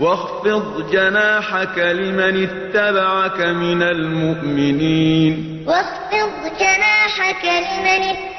وَاخْفِضْ جَنَاحَكَ لِمَنِ اتَّبَعَكَ مِنَ الْمُؤْمِنِينَ. وَاخْفِضْ جَنَاحَكَ لِمَنِ اتَّبَعَكَ